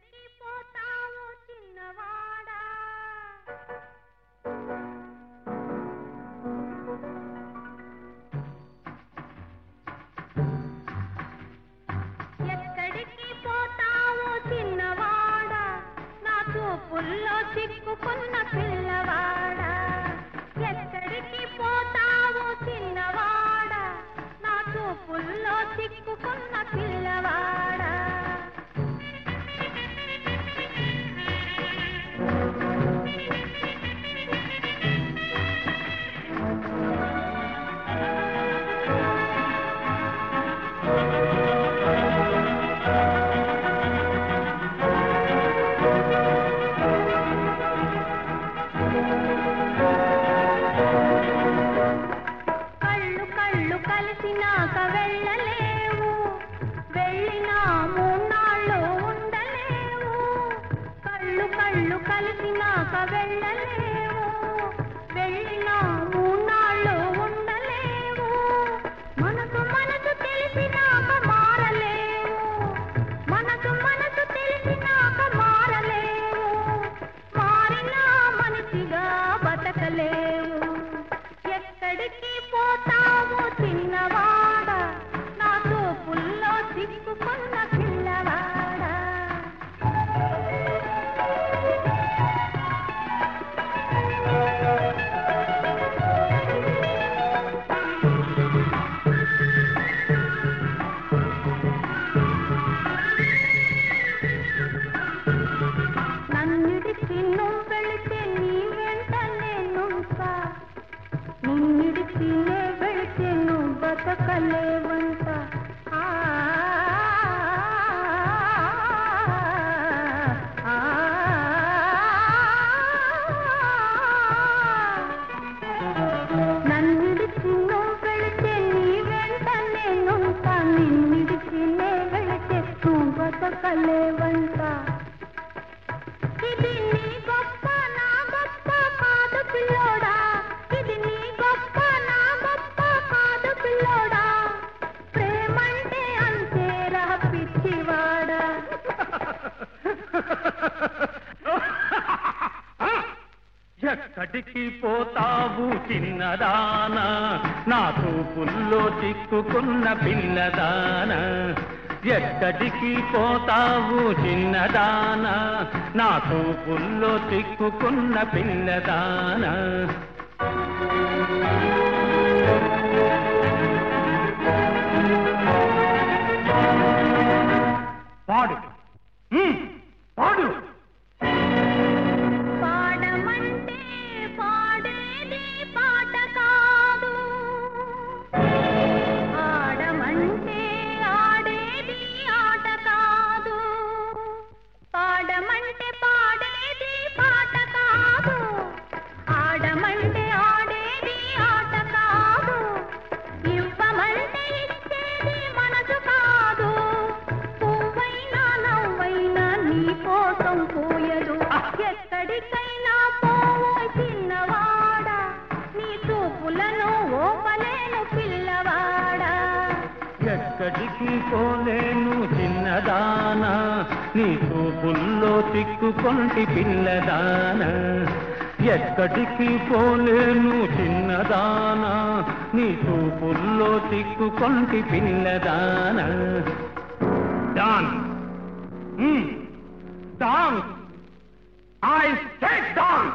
పెట్టిపోతావు చిన్నవాడా? ఎక్కడికి పోతావు చిన్నవాడా? నా చూపుల్లో చిక్కుకున్న పిల్ల వచ్చినాక వెళ్ళలేవు. వెళ్ళినా మూన్నాళ్ళు ఉండలేవు. కళ్ళు కళ్ళు కలిసినాక వెళ్ళలేవు. అడికిపోతావు చిన్నదాన. నా తూపుల్లో చిక్కుకున్న పిల్లదాన. ఎక్కడికి పోతావు చిన్నదాన. నా తూపుల్లో చిక్కుకున్న పిల్లదానా. పిల్లదానా నీ చూపుల్లో తిక్కుకోండి పిల్లదానా. ఎక్కడికి పోలేను చిన్నదానా నీ చూపుల్లో తిక్కుకోండి పిల్లదానా. Don don I state don